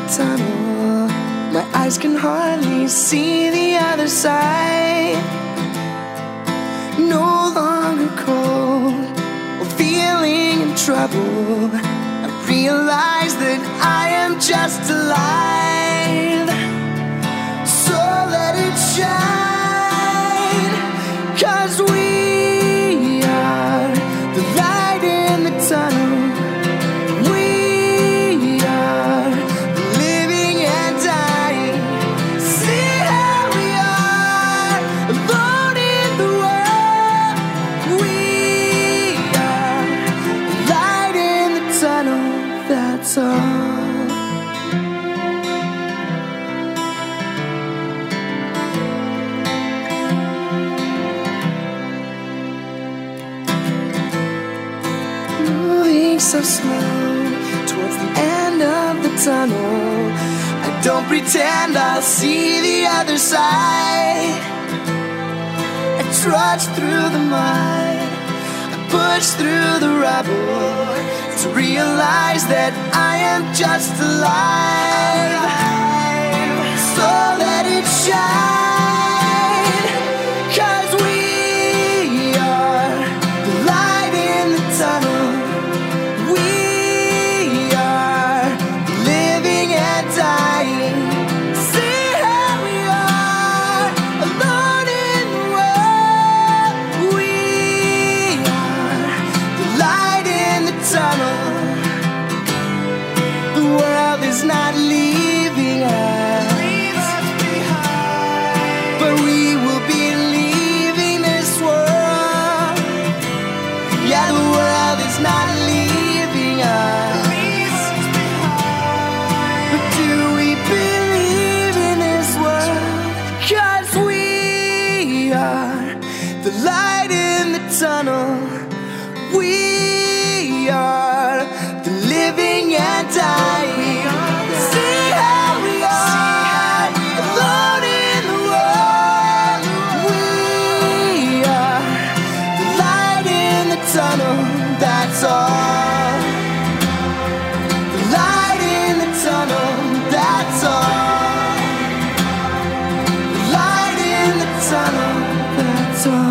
the tunnel. My eyes can hardly see the other side. No longer cold or feeling in trouble. I realize that I am just alive. That's all. moving so slow towards the end of the tunnel. I don't pretend I'll see the other side. I trudge through the mud, I push through the rubble to realize that I am just alive. summer. The world is not leaving us. But we will be leaving this world. Yeah, the world is not leaving us. But do we believe in this we are the light in the tunnel. We that's all.